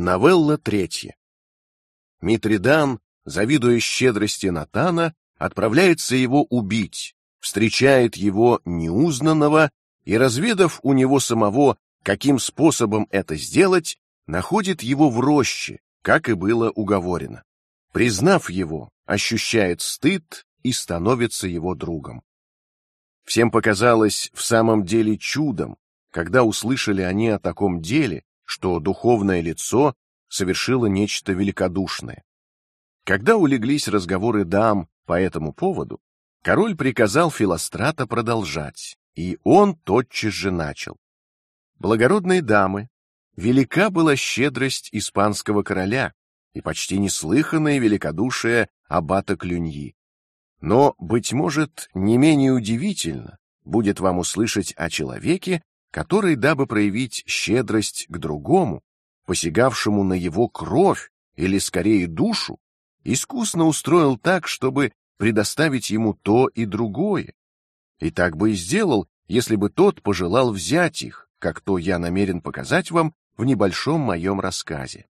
Новелла третья. Митридан, завидуя щедрости Натана, отправляется его убить, встречает его неузнанного и, разведав у него самого, каким способом это сделать, находит его в роще, как и было уговорено. Признав его, ощущает стыд и становится его другом. Всем показалось в самом деле чудом, когда услышали они о таком деле, что духовное лицо совершило нечто великодушное. Когда улеглись разговоры дам по этому поводу, король приказал Филострата продолжать, и он тотчас же начал. Благородные дамы, велика была щедрость испанского короля и почти неслыханное великодушие аббата Клюньи. Но быть может не менее удивительно будет вам услышать о человеке, который, дабы проявить щедрость к другому, посягавшему на его кровь или скорее душу, искусно устроил так, чтобы предоставить ему то и другое, и так бы и сделал, если бы тот пожелал взять их, как то я намерен показать вам в небольшом моем рассказе.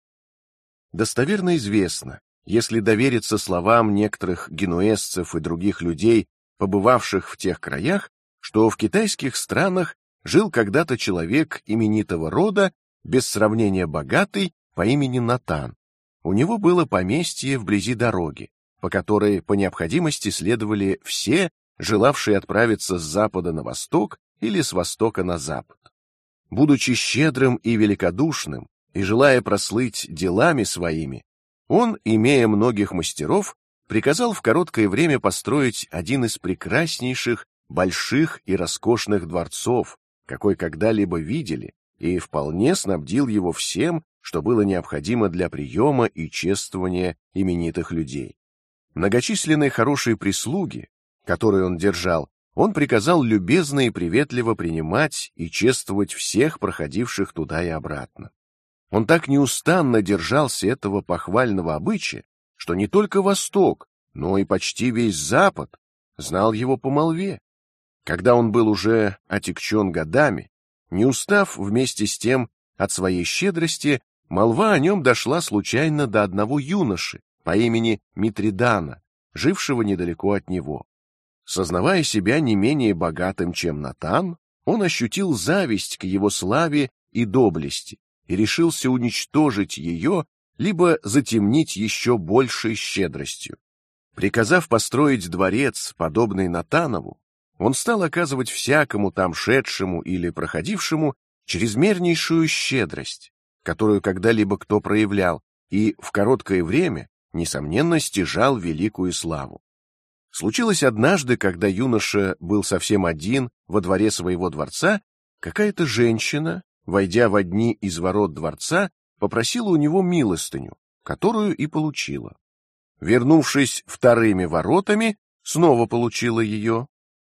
Достоверно известно, если довериться словам некоторых генуэзцев и других людей, побывавших в тех краях, что в китайских странах жил когда-то человек именитого рода, без сравнения богатый, по имени Натан. У него было поместье вблизи дороги, по которой по необходимости следовали все, желавшие отправиться с запада на восток или с востока на запад. Будучи щедрым и великодушным и желая прослыть делами своими, он, имея многих мастеров, приказал в короткое время построить один из прекраснейших, больших и роскошных дворцов, какой когда-либо видели, и вполне снабдил его всем, что было необходимо для приема и чествования именитых людей. Многочисленные хорошие прислуги, которые он держал, он приказал любезно и приветливо принимать и чествовать всех проходивших туда и обратно. Он так неустанно держался этого похвального обычая, что не только Восток, но и почти весь Запад знал его по молве. Когда он был уже отекчен годами, не устав вместе с тем от своей щедрости, молва о нем дошла случайно до одного юноши по имени Митридана, жившего недалеко от него. Сознавая себя не менее богатым, чем Натан, он ощутил зависть к его славе и доблести и решился уничтожить ее, либо затемнить еще большей щедростью. Приказав построить дворец, подобный Натанову, он стал оказывать всякому там шедшему или проходившему чрезмернейшую щедрость, которую когда-либо кто проявлял, и в короткое время, несомненно, стяжал великую славу. Случилось однажды, когда юноша был совсем один во дворе своего дворца, какая-то женщина, войдя в одни из ворот дворца, попросила у него милостыню, которую и получила. Вернувшись вторыми воротами, снова получила ее,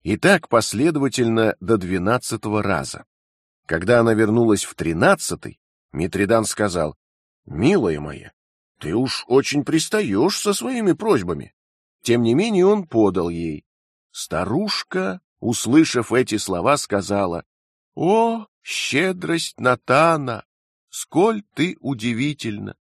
и так последовательно до двенадцатого раза. Когда она вернулась в тринадцатый, Митридан сказал: "Милая моя, ты уж очень пристаешь со своими просьбами". Тем не менее он подал ей. Старушка, услышав эти слова, сказала: "О, щедрость Натана, сколь ты удивительна!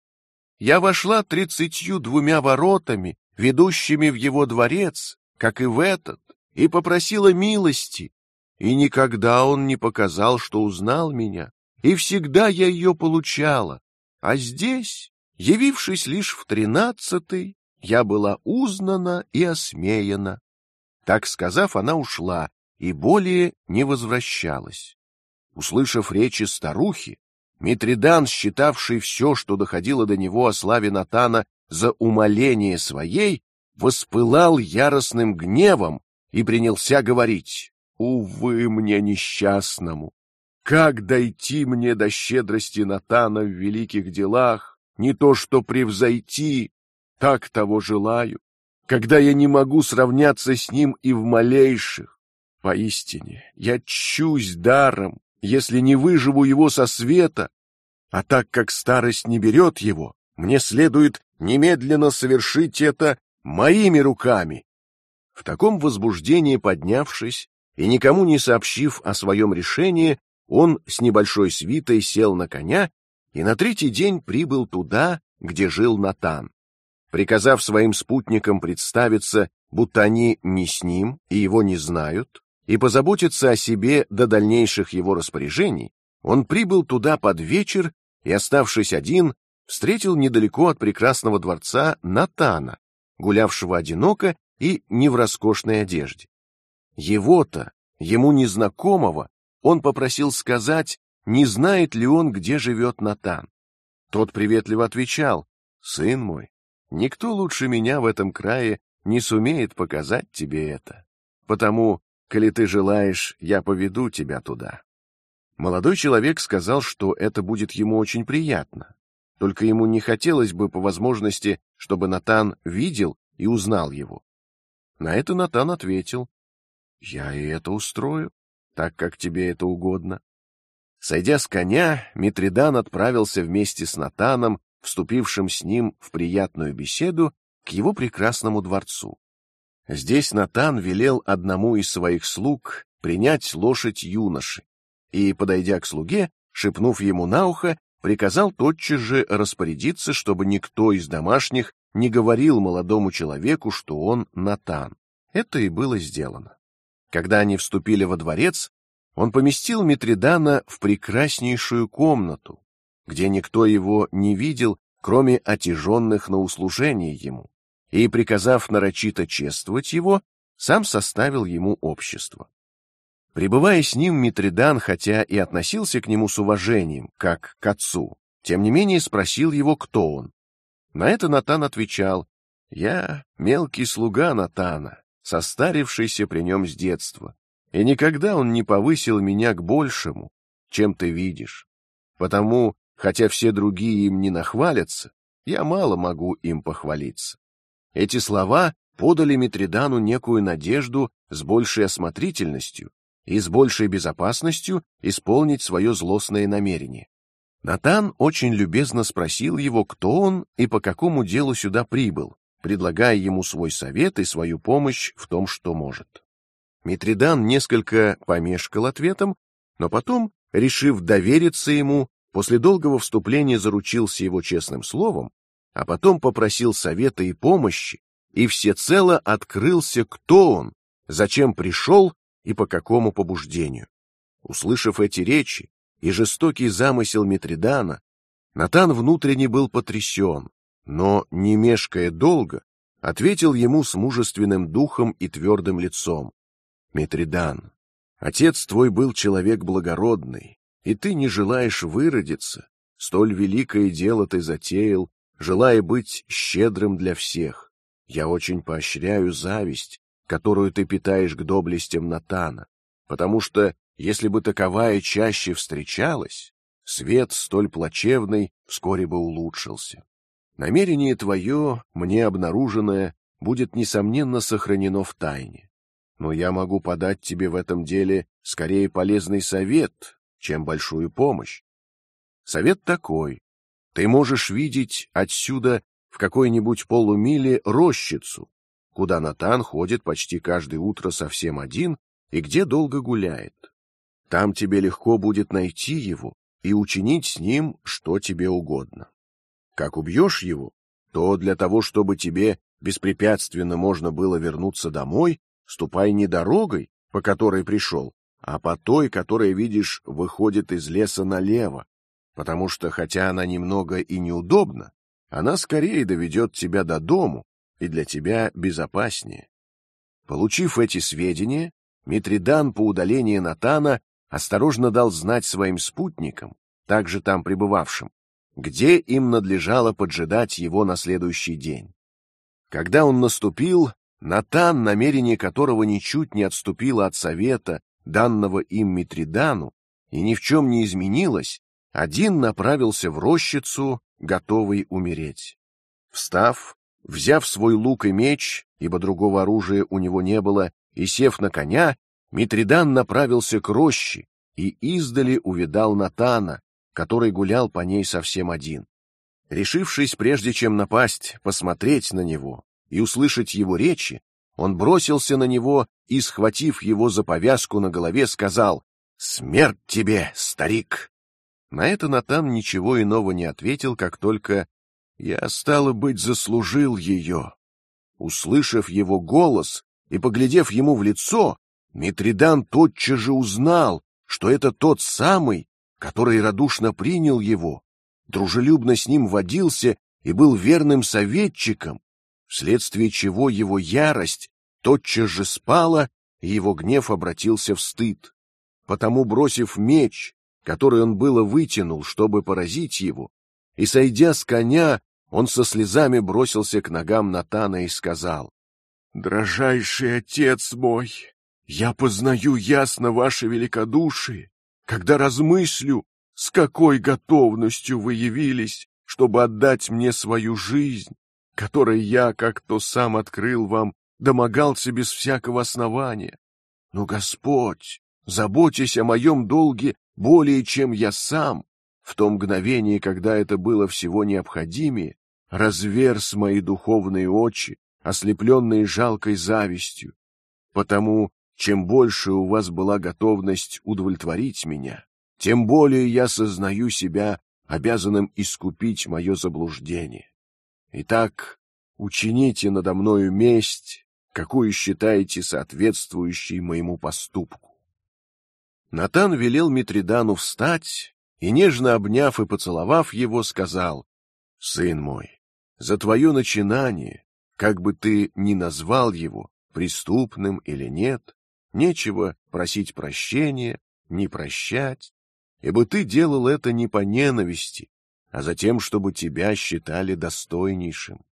Я вошла тридцатью двумя воротами, ведущими в его дворец, как и в этот, и попросила милости, и никогда он не показал, что узнал меня, и всегда я ее получала. А здесь, явившись лишь в тринадцатый, я была узнана и осмеяна. Так сказав, она ушла и более не возвращалась. Услышав речи старухи, Митридан, считавший все, что доходило до него о славе Натана, за умоление своей, воспылал яростным гневом и принялся говорить: "Увы мне несчастному, как дойти мне до щедрости Натана в великих делах, не то что превзойти, так того желаю, когда я не могу сравняться с ним и в малейших. Поистине, я чусь даром, если не выживу его со света, а так как старость не берет его, мне следует немедленно совершить это моими руками, в таком возбуждении поднявшись и никому не сообщив о своем решении, он с небольшой свитой сел на коня и на третий день прибыл туда, где жил Натан. Приказав своим спутникам представиться, будто они не с ним и его не знают, и позаботиться о себе до дальнейших его распоряжений, он прибыл туда под вечер и, оставшись один, встретил недалеко от прекрасного дворца Натана, гулявшего одиноко и не в роскошной одежде. Его-то, ему незнакомого, он попросил сказать, не знает ли он, где живет Натан. Тот приветливо отвечал: "Сын мой, никто лучше меня в этом крае не сумеет показать тебе это. Потому, коли ты желаешь, я поведу тебя туда". Молодой человек сказал, что это будет ему очень приятно. Только ему не хотелось бы по возможности, чтобы Натан видел и узнал его. На это Натан ответил: "Я и это устрою, так как тебе это угодно". Сойдя с коня, Митридан отправился вместе с Натаном, вступившим с ним в приятную беседу, к его прекрасному дворцу. Здесь Натан велел одному из своих слуг принять лошадь юноши и, подойдя к слуге, шепнув ему на ухо, приказал тотчас же распорядиться, чтобы никто из домашних не говорил молодому человеку, что он Натан. Это и было сделано. Когда они вступили во дворец, он поместил Митридана в прекраснейшую комнату, где никто его не видел, кроме отяженных на услужение ему, и, приказав нарочито чествовать его, сам составил ему общество. Пребывая с ним, Митридан, хотя и относился к нему с уважением, как к отцу, тем не менее спросил его, кто он. На это Натан отвечал: "Я мелкий слуга Натана, состарившийся при нем с детства, и никогда он не повысил меня к большему, чем ты видишь. Потому, хотя все другие им не нахвалятся, я мало могу им похвалиться. Эти слова подали Митридану некую надежду с большей осмотрительностью и с большей безопасностью исполнить свое злостное намерение. Натан очень любезно спросил его, кто он и по какому делу сюда прибыл, предлагая ему свой совет и свою помощь в том, что может. Митридан несколько помешкал ответом, но потом, решив довериться ему, после долгого вступления заручился его честным словом, а потом попросил совета и помощи, и всецело открылся, кто он, зачем пришел и по какому побуждению. Услышав эти речи и жестокий замысел Митридана, Натан внутренне был потрясен, но не мешкая долго, ответил ему с мужественным духом и твердым лицом: Митридан, отец твой был человек благородный, и ты не желаешь выродиться. Столь великое дело ты затеял, желая быть щедрым для всех. Я очень поощряю зависть, которую ты питаешь к доблестям Натана, потому что если бы таковая чаще встречалась, свет столь плачевный вскоре бы улучшился. Намерение твое, мне обнаруженное, будет несомненно сохранено в тайне но я могу подать тебе в этом деле скорее полезный совет, чем большую помощь. Совет такой: ты можешь видеть отсюда в какой-нибудь полумиле рощицу, куда Натан ходит почти каждое утро совсем один и где долго гуляет. Там тебе легко будет найти его и учинить с ним что тебе угодно. Как убьешь его, то для того, чтобы тебе беспрепятственно можно было вернуться домой, Ступай не дорогой, по которой пришел, а по той, которая видишь выходит из леса налево, потому что хотя она немного и неудобна, она скорее доведет тебя до дому и для тебя безопаснее. Получив эти сведения, Митридан по удалении Натана осторожно дал знать своим спутникам, также там пребывавшим, где им надлежало поджидать его на следующий день. Когда он наступил, Натан, намерение которого ничуть не отступило от совета, данного им Митридану, и ни в чем не изменилось, один направился в рощицу, готовый умереть. Встав, взяв свой лук и меч, ибо другого оружия у него не было, и сев на коня, Митридан направился к роще и издали увидал Натана, который гулял по ней совсем один. Решившись, прежде чем напасть, посмотреть на него, и услышать его речи, он бросился на него и, схватив его за повязку на голове, сказал: "Смерть тебе, старик!" На это Натан ничего иного не ответил, как только я стало быть заслужил ее. Услышав его голос и поглядев ему в лицо, Митридан тотчас же узнал, что это тот самый, который радушно принял его, дружелюбно с ним водился и был верным советчиком, вследствие чего его ярость тотчас же спала, и его гнев обратился в стыд. Потому, бросив меч, который он было вытянул, чтобы поразить его, и сойдя с коня, он со слезами бросился к ногам Натана и сказал: "Дрожайший отец мой, я познаю ясно ваше великодушие, когда размыслю, с какой готовностью вы явились, чтобы отдать мне свою жизнь, которой я, как то сам открыл вам, домогался без всякого основания. Но Господь, заботясь о моем долге более, чем я сам, в том мгновении, когда это было всего необходимее, разверз мои духовные очи, ослепленные жалкой завистью. Потому, чем больше у вас была готовность удовлетворить меня, тем более я сознаю себя обязанным искупить мое заблуждение. Итак, учините надо мною месть, какую считаете соответствующей моему поступку. Натан велел Митридану встать и нежно обняв и поцеловав его, сказал: "Сын мой, за твое начинание, как бы ты ни назвал его преступным или нет, нечего просить прощения, не прощать, ибо ты делал это не по ненависти, а за тем, чтобы тебя считали достойнейшим.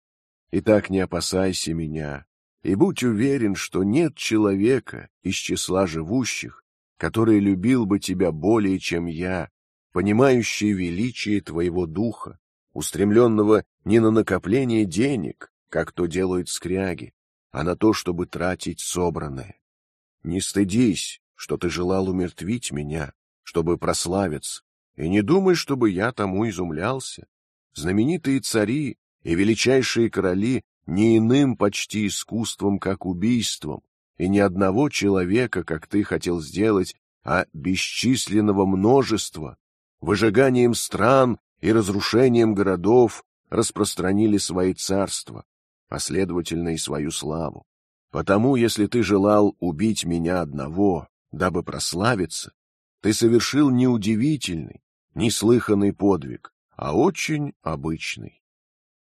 Итак, не опасайся меня и будь уверен, что нет человека из числа живущих, который любил бы тебя более, чем я, понимающий величие твоего духа, устремленного не на накопление денег, как то делают скряги, а на то, чтобы тратить собранное. Не стыдись, что ты желал умертвить меня, чтобы прославиться, и не думай, чтобы я тому изумлялся. Знаменитые цари и величайшие короли не иным почти искусством, как убийством, и ни одного человека, как ты хотел сделать, а бесчисленного множества, выжиганием стран и разрушением городов распространили свои царства, последовательно и свою славу. Потому, если ты желал убить меня одного, дабы прославиться, ты совершил не удивительный, неслыханный подвиг, а очень обычный.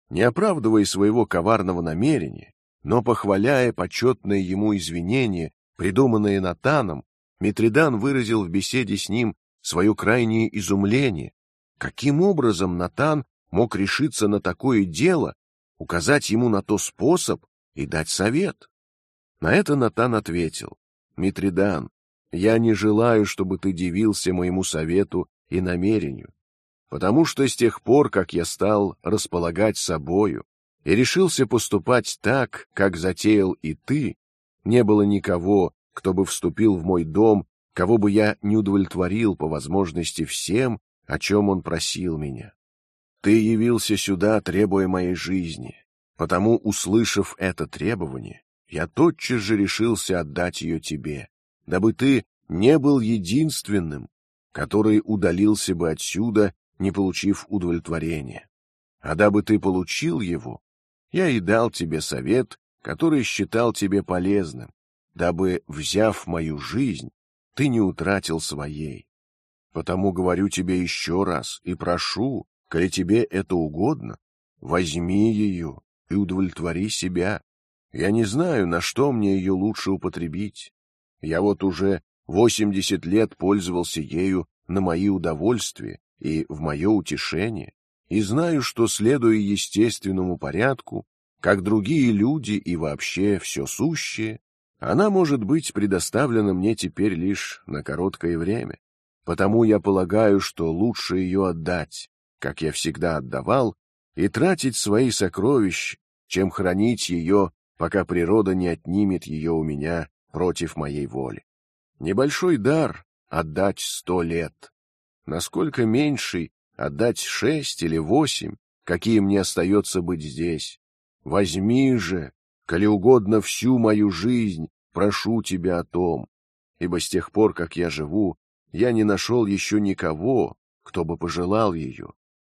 Не оправдывая своего коварного намерения, но похваляя почетные ему извинения, придуманные Натаном, Митридан выразил в беседе с ним свое крайнее изумление. Каким образом Натан мог решиться на такое дело, указать ему на то способ и дать совет? На это Натан ответил: Митридан, я не желаю, чтобы ты дивился моему совету и намерению, потому что с тех пор, как я стал располагать собою и решился поступать так, как затеял и ты, не было никого, кто бы вступил в мой дом, кого бы я не удовлетворил по возможности всем, о чем он просил меня. Ты явился сюда, требуя моей жизни, потому, услышав это требование, я тотчас же решился отдать ее тебе, дабы ты не был единственным, который удалился бы отсюда, не получив удовлетворения. А дабы ты получил его, я и дал тебе совет, который считал тебе полезным, дабы, взяв мою жизнь, ты не утратил своей. Потому говорю тебе еще раз и прошу, коли тебе это угодно, возьми ее и удовлетвори себя. Я не знаю, на что мне ее лучше употребить. Я вот уже восемьдесят лет пользовался ею на мои удовольствия и в мое утешение, и знаю, что следуя естественному порядку, как другие люди и вообще все сущее, она может быть предоставлена мне теперь лишь на короткое время. Потому я полагаю, что лучше ее отдать, как я всегда отдавал, и тратить свои сокровища, чем хранить ее, пока природа не отнимет ее у меня против моей воли. Небольшой дар отдать сто лет, насколько меньший отдать шесть или восемь, какие мне остается быть здесь. Возьми же, коли угодно всю мою жизнь, прошу тебя о том, ибо с тех пор, как я живу, я не нашел еще никого, кто бы пожелал ее,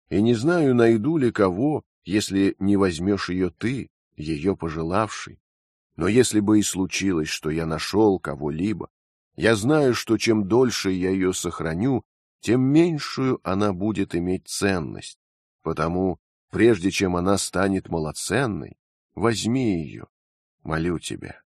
и не знаю, найду ли кого, если не возьмешь ее ты, ее пожелавший. Но если бы и случилось, что я нашел кого-либо, я знаю, что чем дольше я ее сохраню, тем меньшую она будет иметь ценность. Потому, прежде чем она станет малоценной, возьми ее, молю тебя.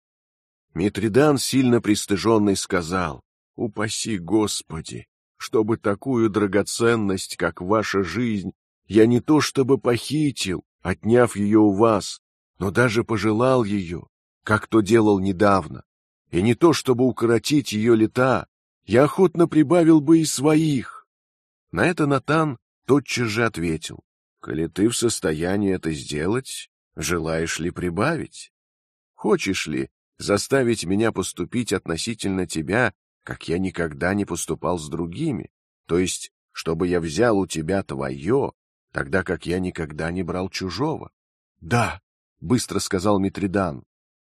Митридан, сильно пристыженный, сказал: "Упаси Господи, чтобы такую драгоценность, как ваша жизнь, я не то чтобы похитил, отняв ее у вас, но даже пожелал ее, как то делал недавно, и не то чтобы укоротить ее лета, я охотно прибавил бы и своих. На это Натан тотчас же ответил: "Коли ты в состоянии это сделать, желаешь ли прибавить? Хочешь ли заставить меня поступить относительно тебя, как я никогда не поступал с другими, то есть, чтобы я взял у тебя твое, тогда как я никогда не брал чужого?" "Да", быстро сказал Митридан.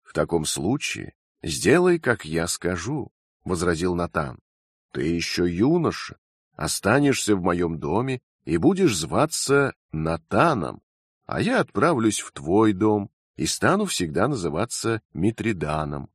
"В таком случае сделай, как я скажу возразил Натан. Ты еще юноша, останешься в моем доме и будешь зваться Натаном, а я отправлюсь в твой дом и стану всегда называться Митриданом.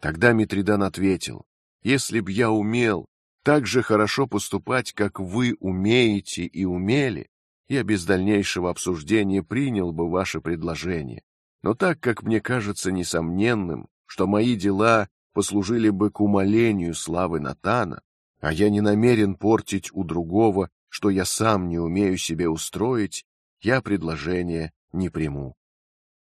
Тогда Митридан ответил: если б я умел так же хорошо поступать, как вы умеете и умели, я без дальнейшего обсуждения принял бы ваше предложение. Но так как мне кажется несомненным, что мои дела послужили бы к умолению славы Натана, а я не намерен портить у другого, что я сам не умею себе устроить, я предложение не приму.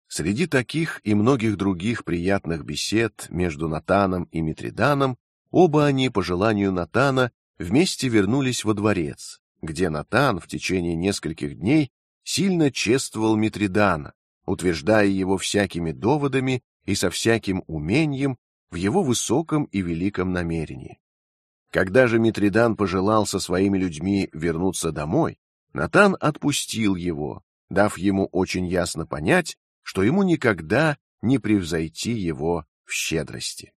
Среди таких и многих других приятных бесед между Натаном и Митриданом оба они по желанию Натана вместе вернулись во дворец, где Натан в течение нескольких дней сильно чествовал Митридана, утверждая его всякими доводами и со всяким умением в его высоком и великом намерении. Когда же Митридан пожелал со своими людьми вернуться домой, Натан отпустил его, дав ему очень ясно понять, что ему никогда не превзойти его в щедрости.